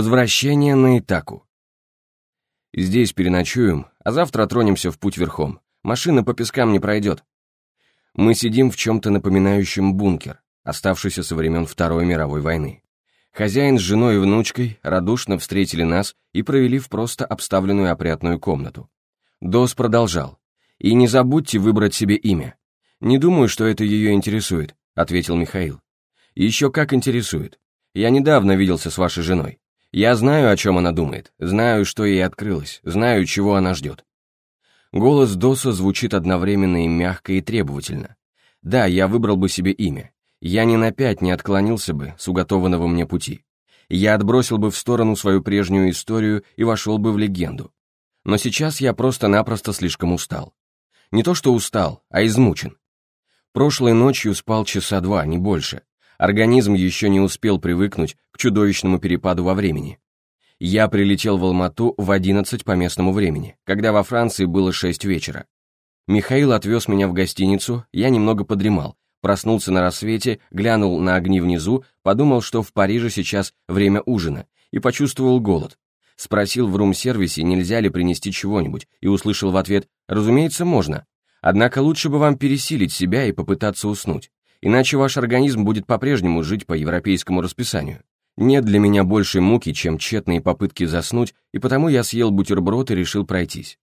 Возвращение на Итаку. Здесь переночуем, а завтра тронемся в путь верхом. Машина по пескам не пройдет. Мы сидим в чем-то напоминающем бункер, оставшийся со времен Второй мировой войны. Хозяин с женой и внучкой радушно встретили нас и провели в просто обставленную опрятную комнату. Дос продолжал. «И не забудьте выбрать себе имя. Не думаю, что это ее интересует», — ответил Михаил. «Еще как интересует. Я недавно виделся с вашей женой. Я знаю, о чем она думает, знаю, что ей открылось, знаю, чего она ждет». Голос Доса звучит одновременно и мягко, и требовательно. Да, я выбрал бы себе имя, я ни на пять не отклонился бы с уготованного мне пути. Я отбросил бы в сторону свою прежнюю историю и вошел бы в легенду. Но сейчас я просто-напросто слишком устал. Не то что устал, а измучен. Прошлой ночью спал часа два, не больше. Организм еще не успел привыкнуть к чудовищному перепаду во времени. Я прилетел в Алмату в 11 по местному времени, когда во Франции было 6 вечера. Михаил отвез меня в гостиницу, я немного подремал, Проснулся на рассвете, глянул на огни внизу, подумал, что в Париже сейчас время ужина, и почувствовал голод. Спросил в рум-сервисе, нельзя ли принести чего-нибудь, и услышал в ответ «разумеется, можно». Однако лучше бы вам пересилить себя и попытаться уснуть, иначе ваш организм будет по-прежнему жить по европейскому расписанию. Нет для меня большей муки, чем тщетные попытки заснуть, и потому я съел бутерброд и решил пройтись.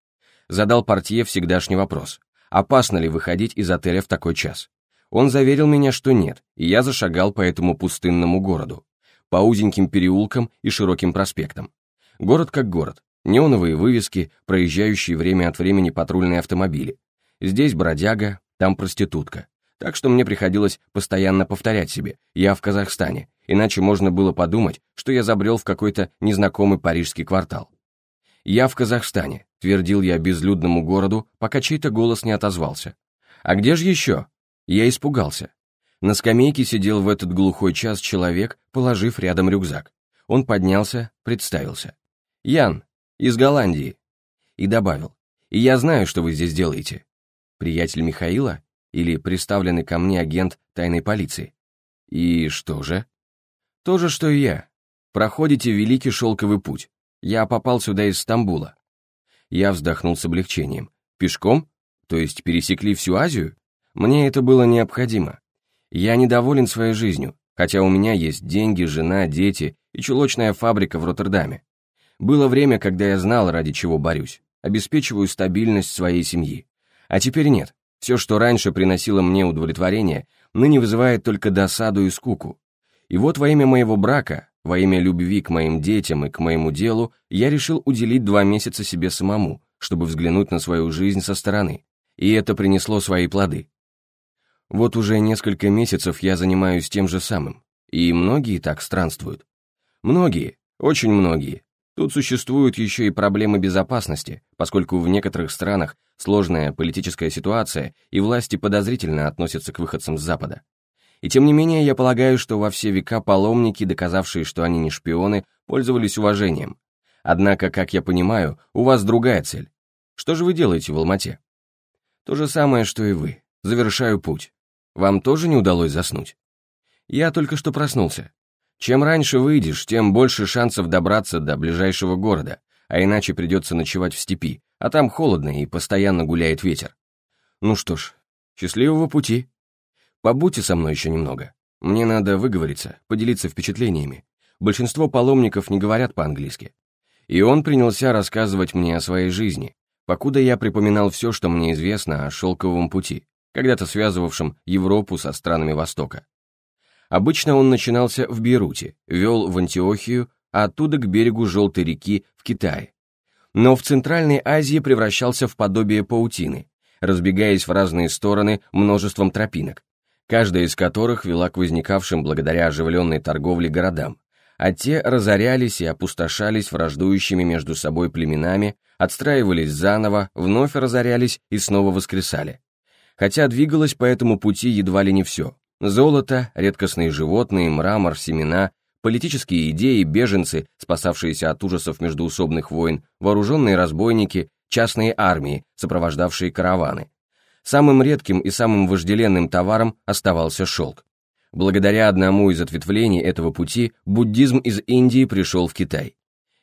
Задал портье всегдашний вопрос. Опасно ли выходить из отеля в такой час? Он заверил меня, что нет, и я зашагал по этому пустынному городу, по узеньким переулкам и широким проспектам. Город как город, неоновые вывески, проезжающие время от времени патрульные автомобили. Здесь бродяга, там проститутка. Так что мне приходилось постоянно повторять себе «я в Казахстане», иначе можно было подумать, что я забрел в какой-то незнакомый парижский квартал. «Я в Казахстане», — твердил я безлюдному городу, пока чей-то голос не отозвался. «А где же еще?» Я испугался. На скамейке сидел в этот глухой час человек, положив рядом рюкзак. Он поднялся, представился. «Ян, из Голландии». И добавил. «И я знаю, что вы здесь делаете. Приятель Михаила или представленный ко мне агент тайной полиции? И что же?» «То же, что и я. Проходите Великий Шелковый путь. Я попал сюда из Стамбула». Я вздохнул с облегчением. «Пешком? То есть пересекли всю Азию?» Мне это было необходимо. Я недоволен своей жизнью, хотя у меня есть деньги, жена, дети и чулочная фабрика в Роттердаме. Было время, когда я знал, ради чего борюсь, обеспечиваю стабильность своей семьи. А теперь нет. Все, что раньше приносило мне удовлетворение, ныне вызывает только досаду и скуку. И вот во имя моего брака, во имя любви к моим детям и к моему делу, я решил уделить два месяца себе самому, чтобы взглянуть на свою жизнь со стороны. И это принесло свои плоды. Вот уже несколько месяцев я занимаюсь тем же самым, и многие так странствуют. Многие, очень многие. Тут существуют еще и проблемы безопасности, поскольку в некоторых странах сложная политическая ситуация и власти подозрительно относятся к выходцам с Запада. И тем не менее, я полагаю, что во все века паломники, доказавшие, что они не шпионы, пользовались уважением. Однако, как я понимаю, у вас другая цель. Что же вы делаете в Алмате? То же самое, что и вы. Завершаю путь. Вам тоже не удалось заснуть? Я только что проснулся. Чем раньше выйдешь, тем больше шансов добраться до ближайшего города, а иначе придется ночевать в степи, а там холодно и постоянно гуляет ветер. Ну что ж, счастливого пути. Побудьте со мной еще немного. Мне надо выговориться, поделиться впечатлениями. Большинство паломников не говорят по-английски. И он принялся рассказывать мне о своей жизни, покуда я припоминал все, что мне известно о шелковом пути когда-то связывавшим Европу со странами Востока. Обычно он начинался в Бейруте, вел в Антиохию, а оттуда к берегу Желтой реки в Китае. Но в Центральной Азии превращался в подобие паутины, разбегаясь в разные стороны множеством тропинок, каждая из которых вела к возникавшим благодаря оживленной торговле городам, а те разорялись и опустошались враждующими между собой племенами, отстраивались заново, вновь разорялись и снова воскресали хотя двигалось по этому пути едва ли не все. Золото, редкостные животные, мрамор, семена, политические идеи, беженцы, спасавшиеся от ужасов междуусобных войн, вооруженные разбойники, частные армии, сопровождавшие караваны. Самым редким и самым вожделенным товаром оставался шелк. Благодаря одному из ответвлений этого пути буддизм из Индии пришел в Китай.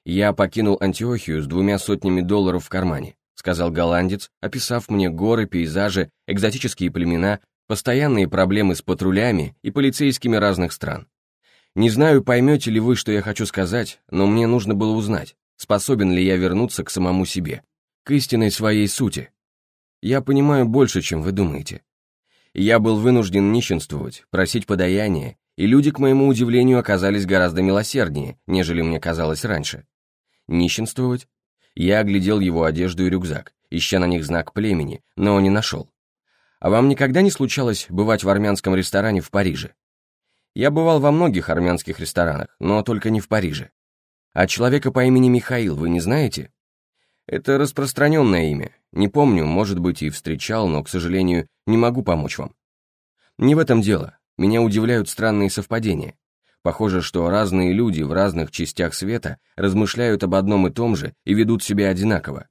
Я покинул Антиохию с двумя сотнями долларов в кармане, сказал голландец, описав мне горы, пейзажи, экзотические племена, постоянные проблемы с патрулями и полицейскими разных стран. Не знаю, поймете ли вы, что я хочу сказать, но мне нужно было узнать, способен ли я вернуться к самому себе, к истинной своей сути. Я понимаю больше, чем вы думаете. Я был вынужден нищенствовать, просить подаяния, и люди, к моему удивлению, оказались гораздо милосерднее, нежели мне казалось раньше. Нищенствовать? Я оглядел его одежду и рюкзак, ища на них знак племени, но не нашел. А вам никогда не случалось бывать в армянском ресторане в Париже? Я бывал во многих армянских ресторанах, но только не в Париже. А человека по имени Михаил вы не знаете? Это распространенное имя. Не помню, может быть, и встречал, но, к сожалению, не могу помочь вам. Не в этом дело. Меня удивляют странные совпадения. Похоже, что разные люди в разных частях света размышляют об одном и том же и ведут себя одинаково.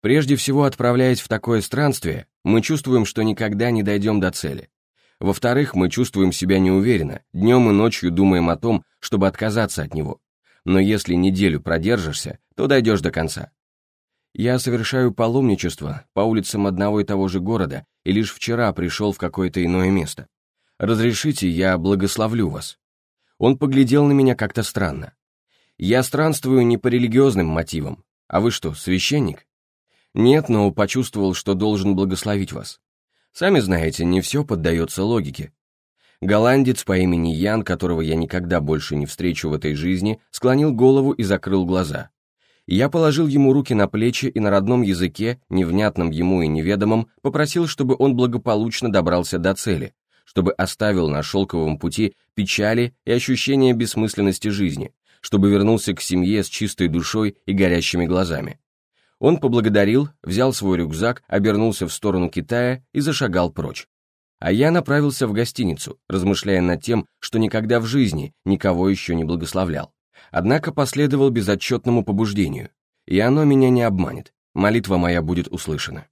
Прежде всего, отправляясь в такое странствие, мы чувствуем, что никогда не дойдем до цели. Во-вторых, мы чувствуем себя неуверенно, днем и ночью думаем о том, чтобы отказаться от него. Но если неделю продержишься, то дойдешь до конца. Я совершаю паломничество по улицам одного и того же города и лишь вчера пришел в какое-то иное место. Разрешите, я благословлю вас. Он поглядел на меня как-то странно. Я странствую не по религиозным мотивам. А вы что, священник? Нет, но почувствовал, что должен благословить вас. Сами знаете, не все поддается логике. Голландец по имени Ян, которого я никогда больше не встречу в этой жизни, склонил голову и закрыл глаза. Я положил ему руки на плечи и на родном языке, невнятном ему и неведомом, попросил, чтобы он благополучно добрался до цели, чтобы оставил на шелковом пути печали и ощущение бессмысленности жизни, чтобы вернулся к семье с чистой душой и горящими глазами. Он поблагодарил, взял свой рюкзак, обернулся в сторону Китая и зашагал прочь. А я направился в гостиницу, размышляя над тем, что никогда в жизни никого еще не благословлял. Однако последовал безотчетному побуждению, и оно меня не обманет, молитва моя будет услышана.